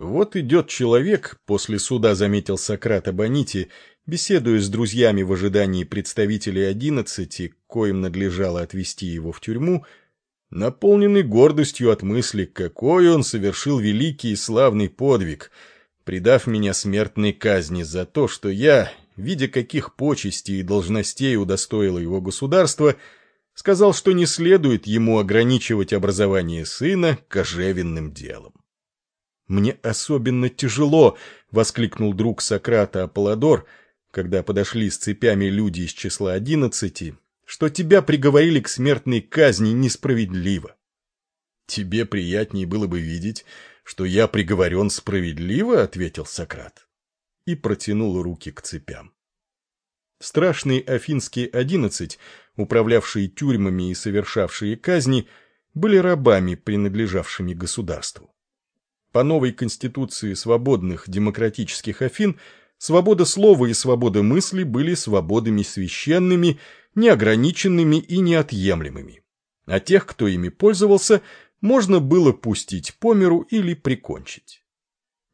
Вот идет человек, после суда заметил Сократ Абонити, беседуя с друзьями в ожидании представителей одиннадцати, коим надлежало отвезти его в тюрьму, наполненный гордостью от мысли, какой он совершил великий и славный подвиг, предав меня смертной казни за то, что я, видя каких почестей и должностей удостоило его государство, сказал, что не следует ему ограничивать образование сына кожевенным делом. «Мне особенно тяжело!» — воскликнул друг Сократа Аполлодор, когда подошли с цепями люди из числа одиннадцати, что тебя приговорили к смертной казни несправедливо. «Тебе приятнее было бы видеть, что я приговорен справедливо?» — ответил Сократ и протянул руки к цепям. Страшные афинские одиннадцать, управлявшие тюрьмами и совершавшие казни, были рабами, принадлежавшими государству. По новой конституции свободных демократических Афин свобода слова и свобода мысли были свободами священными, неограниченными и неотъемлемыми. А тех, кто ими пользовался, можно было пустить по миру или прикончить.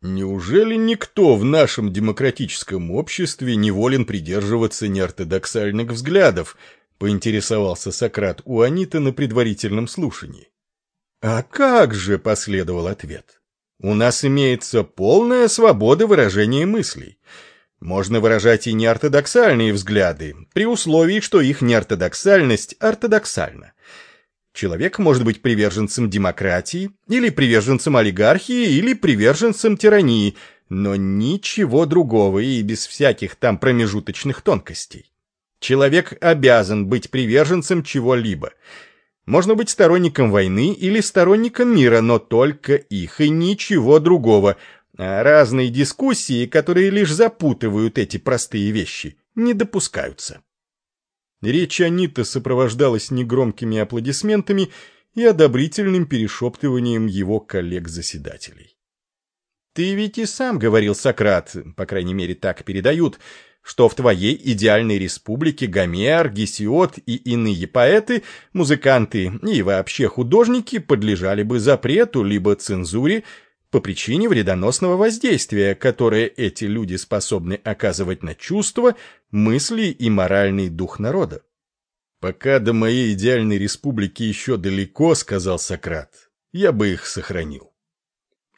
Неужели никто в нашем демократическом обществе не волен придерживаться неортодоксальных взглядов, поинтересовался Сократ у Анита на предварительном слушании. А как же, последовал ответ. У нас имеется полная свобода выражения мыслей. Можно выражать и неортодоксальные взгляды, при условии, что их неортодоксальность ортодоксальна. Человек может быть приверженцем демократии, или приверженцем олигархии, или приверженцем тирании, но ничего другого и без всяких там промежуточных тонкостей. Человек обязан быть приверженцем чего-либо – можно быть сторонником войны или сторонником мира, но только их и ничего другого. А разные дискуссии, которые лишь запутывают эти простые вещи, не допускаются. Речь Анита сопровождалась негромкими аплодисментами и одобрительным перешептыванием его коллег-заседателей. «Ты ведь и сам говорил, Сократ, по крайней мере так передают, что в твоей идеальной республике Гомер, Гесиод и иные поэты, музыканты и вообще художники подлежали бы запрету либо цензуре по причине вредоносного воздействия, которое эти люди способны оказывать на чувства, мысли и моральный дух народа. «Пока до моей идеальной республики еще далеко», — сказал Сократ, — «я бы их сохранил».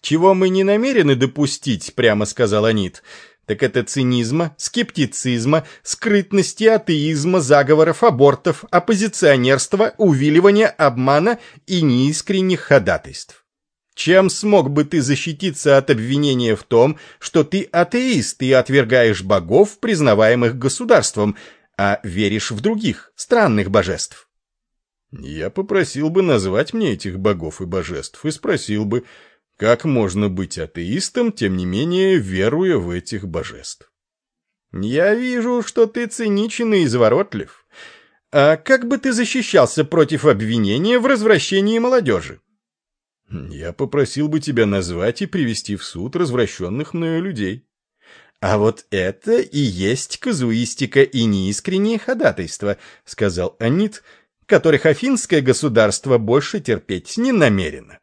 «Чего мы не намерены допустить», — прямо сказал Анит, так это цинизма, скептицизма, скрытности, атеизма, заговоров, абортов, оппозиционерства, увиливания, обмана и неискренних ходатайств. Чем смог бы ты защититься от обвинения в том, что ты атеист и отвергаешь богов, признаваемых государством, а веришь в других, странных божеств? Я попросил бы назвать мне этих богов и божеств и спросил бы, как можно быть атеистом, тем не менее веруя в этих божеств? Я вижу, что ты циничен и изворотлив. А как бы ты защищался против обвинения в развращении молодежи? Я попросил бы тебя назвать и привести в суд развращенных мною людей. А вот это и есть казуистика и неискреннее ходатайство, сказал Анит, которых афинское государство больше терпеть не намерено.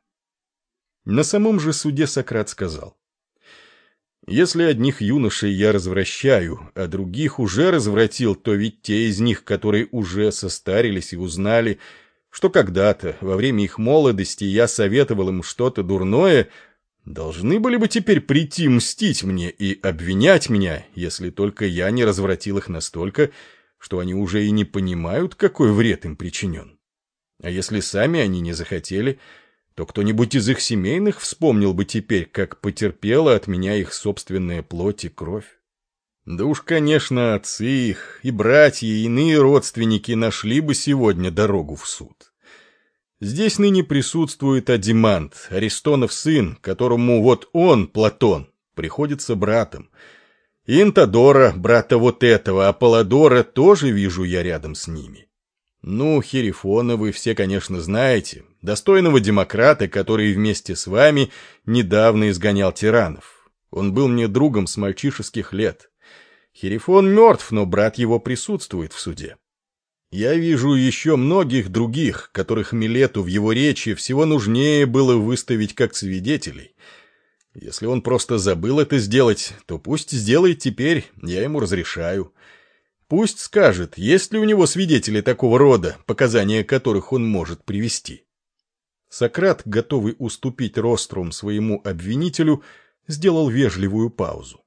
На самом же суде Сократ сказал. «Если одних юношей я развращаю, а других уже развратил, то ведь те из них, которые уже состарились и узнали, что когда-то, во время их молодости, я советовал им что-то дурное, должны были бы теперь прийти мстить мне и обвинять меня, если только я не развратил их настолько, что они уже и не понимают, какой вред им причинен. А если сами они не захотели, то кто-нибудь из их семейных вспомнил бы теперь, как потерпела от меня их собственная плоть и кровь. Да уж, конечно, отцы их и братья, и иные родственники нашли бы сегодня дорогу в суд. Здесь ныне присутствует Адимант, Аристонов сын, которому вот он, Платон, приходится братом. И Интадора, брата вот этого, Аполлодора, тоже вижу я рядом с ними. Ну, Херифона вы все, конечно, знаете, достойного демократа, который вместе с вами недавно изгонял тиранов. Он был мне другом с мальчишеских лет. Херифон мертв, но брат его присутствует в суде. Я вижу еще многих других, которых Милету в его речи всего нужнее было выставить как свидетелей. Если он просто забыл это сделать, то пусть сделает теперь, я ему разрешаю. Пусть скажет, есть ли у него свидетели такого рода, показания которых он может привести. Сократ, готовый уступить рострум своему обвинителю, сделал вежливую паузу.